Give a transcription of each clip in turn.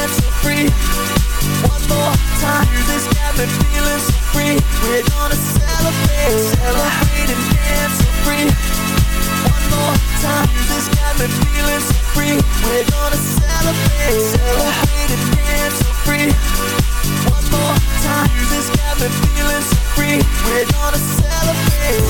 One more time. And dance free. One more time. Music's got me feeling so free. We're gonna celebrate, celebrate and dance so free. One more time. Music's got me feeling so free. We're gonna celebrate.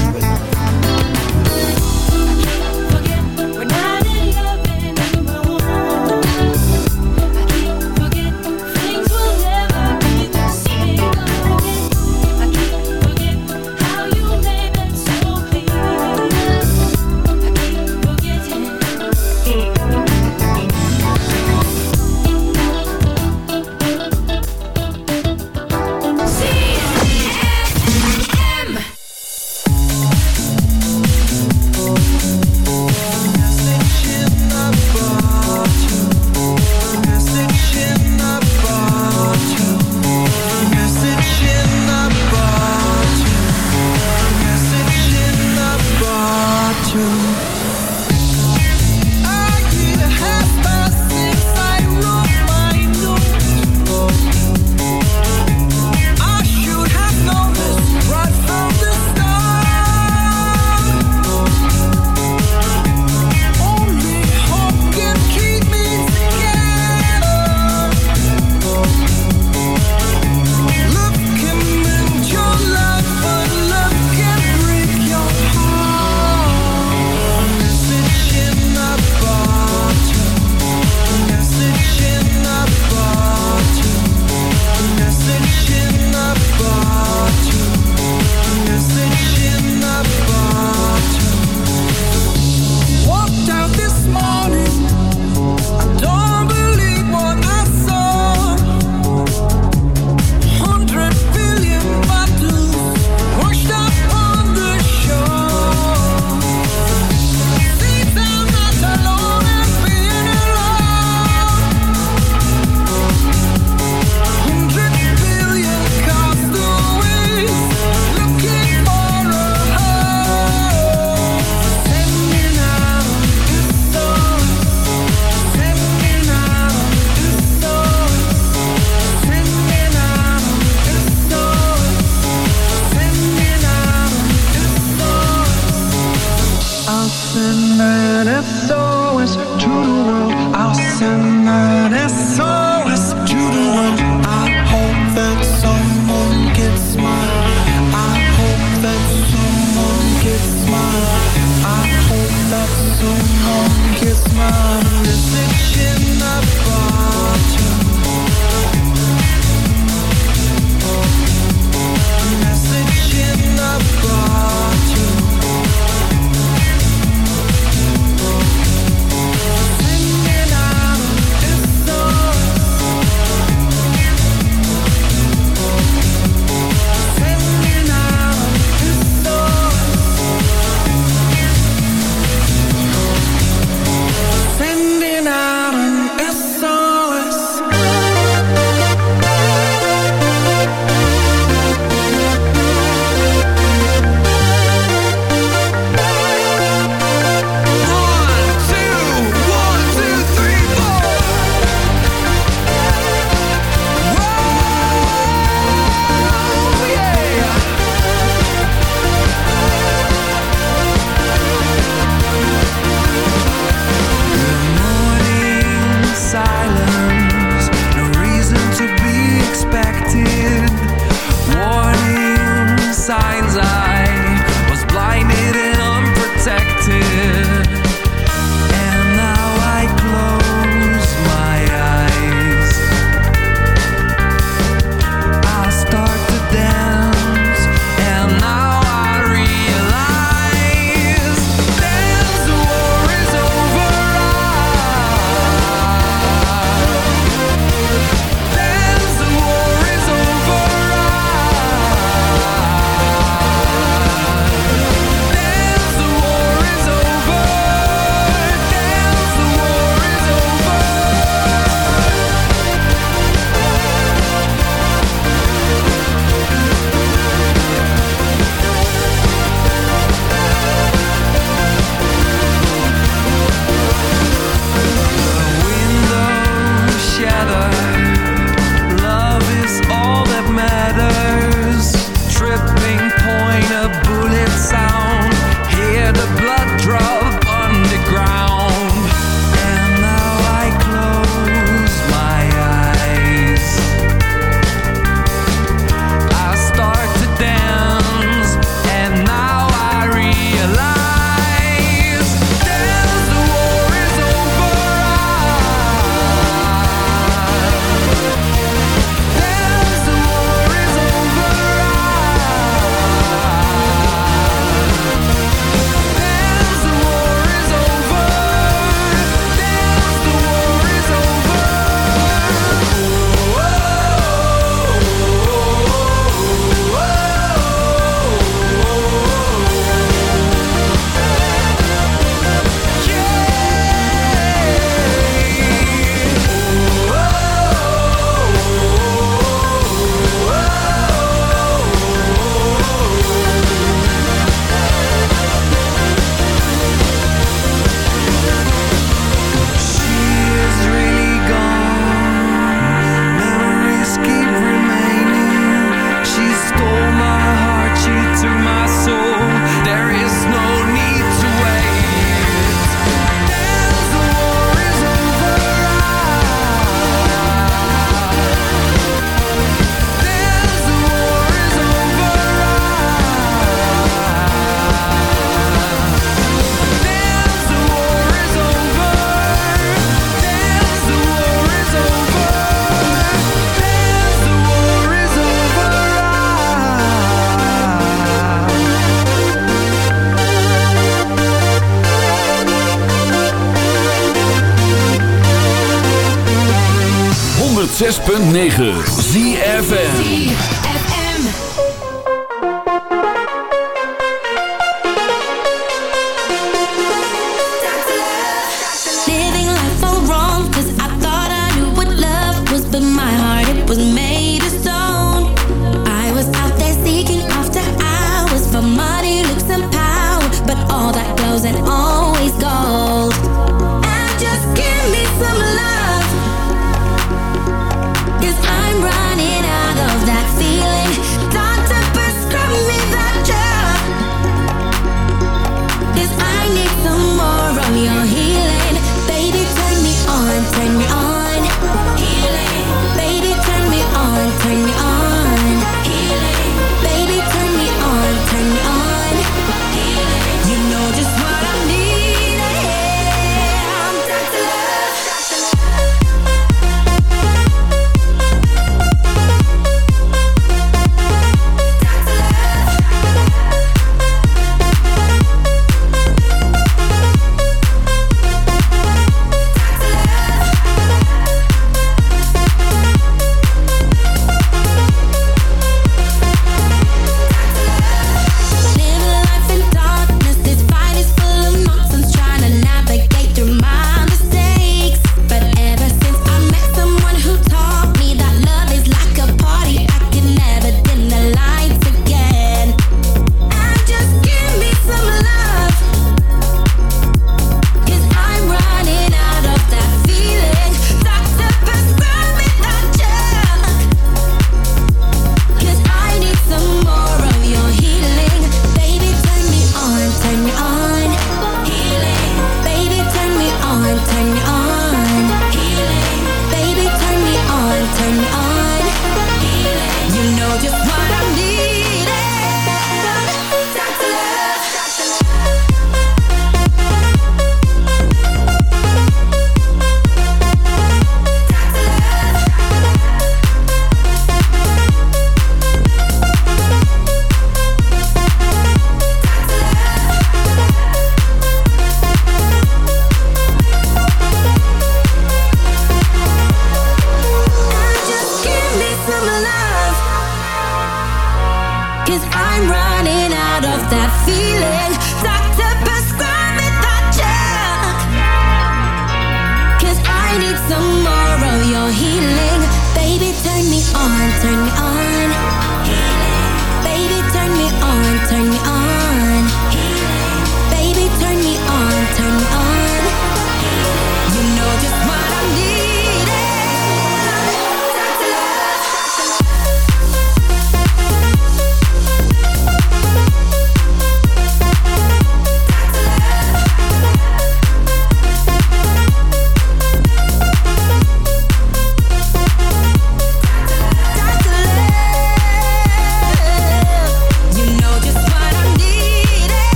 106.9 ZFN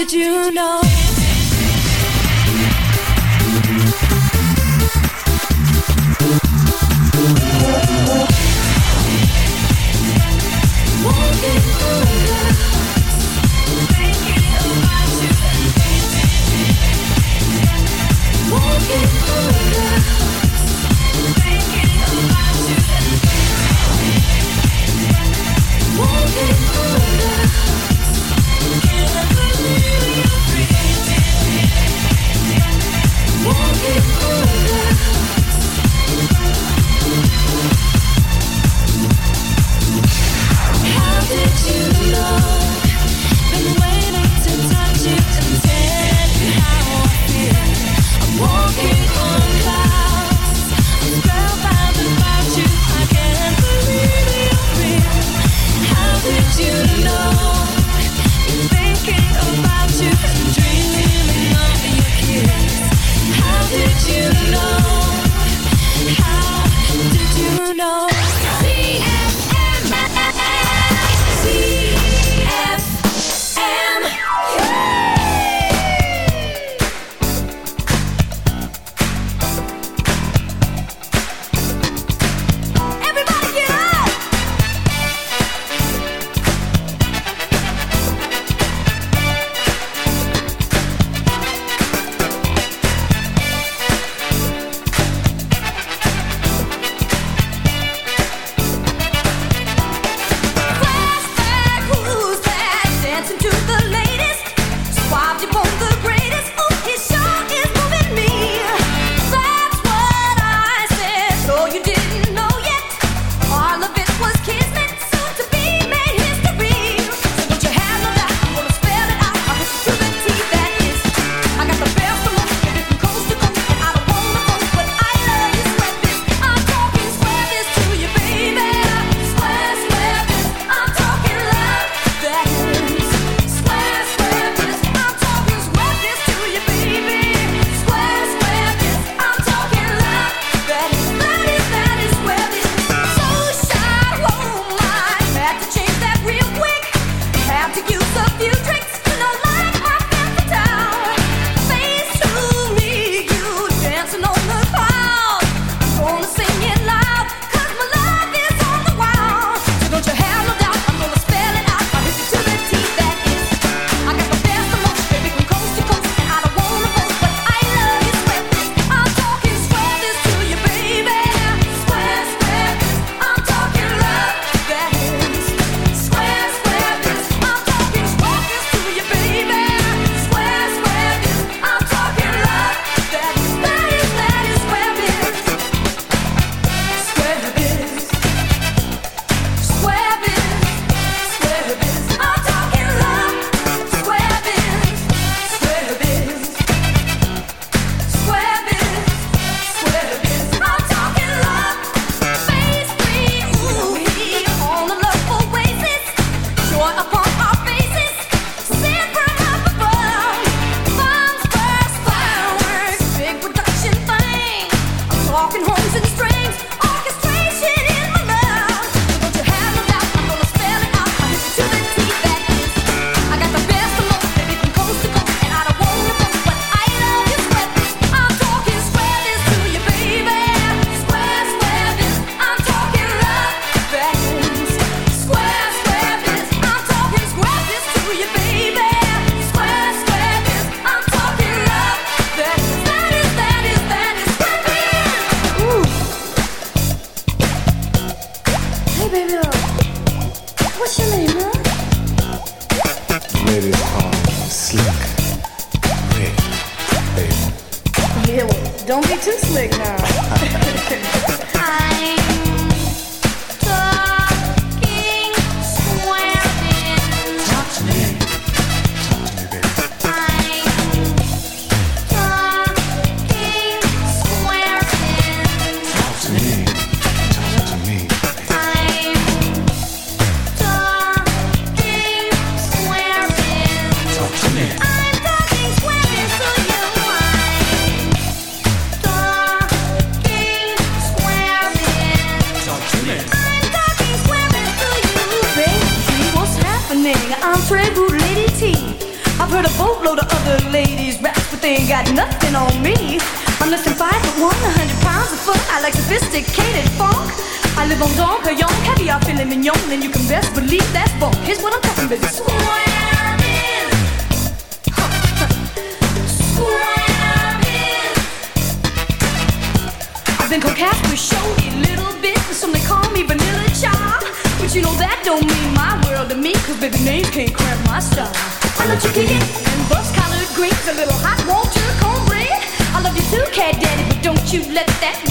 did you know?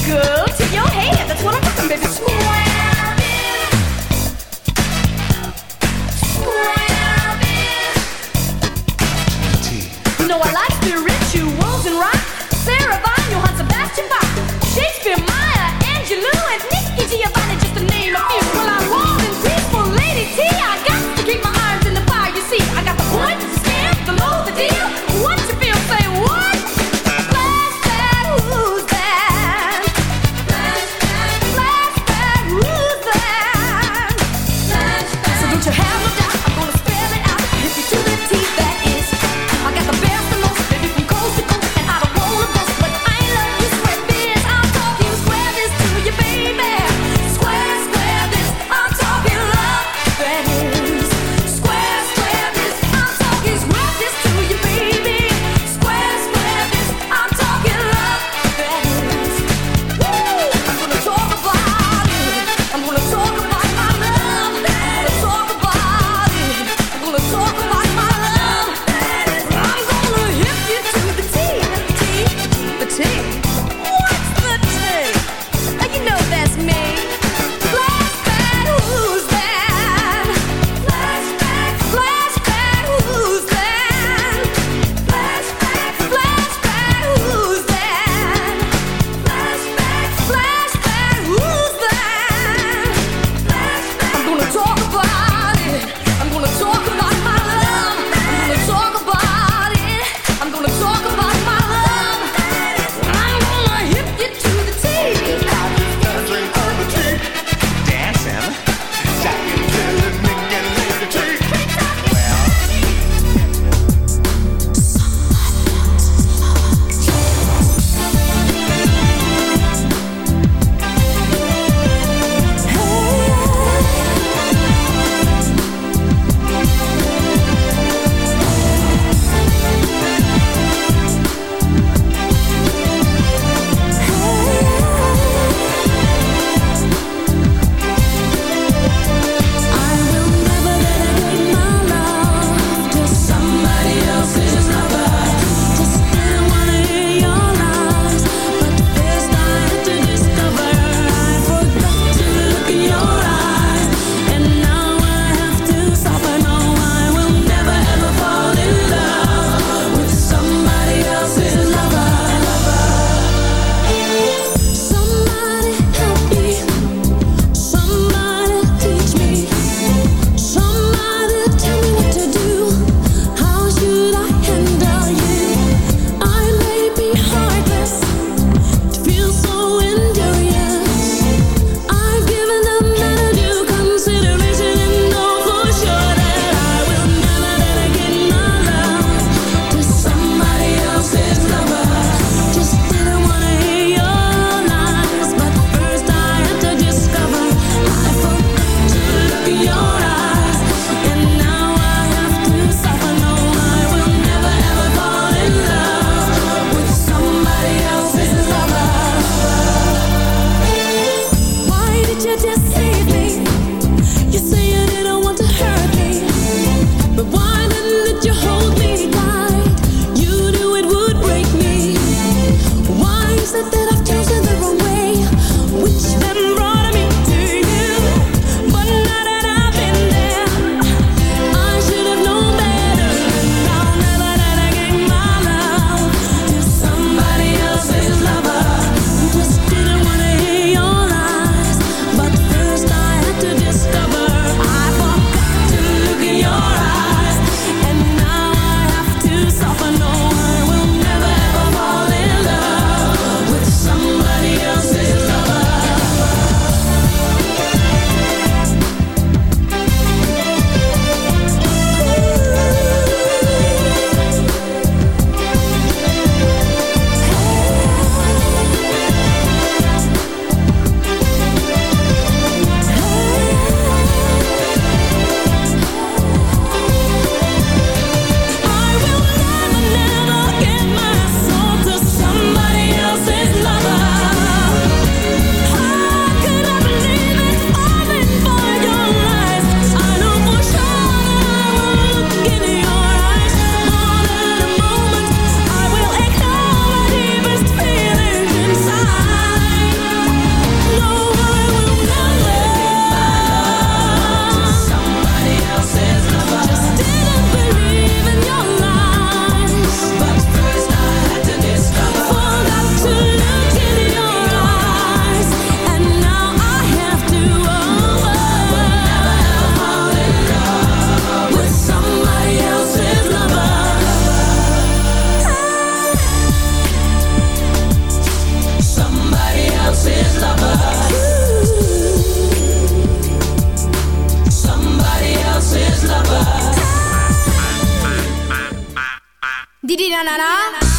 girl. Tip your hand. That's what I'm talking, baby. You I like Didi na na na.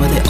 where they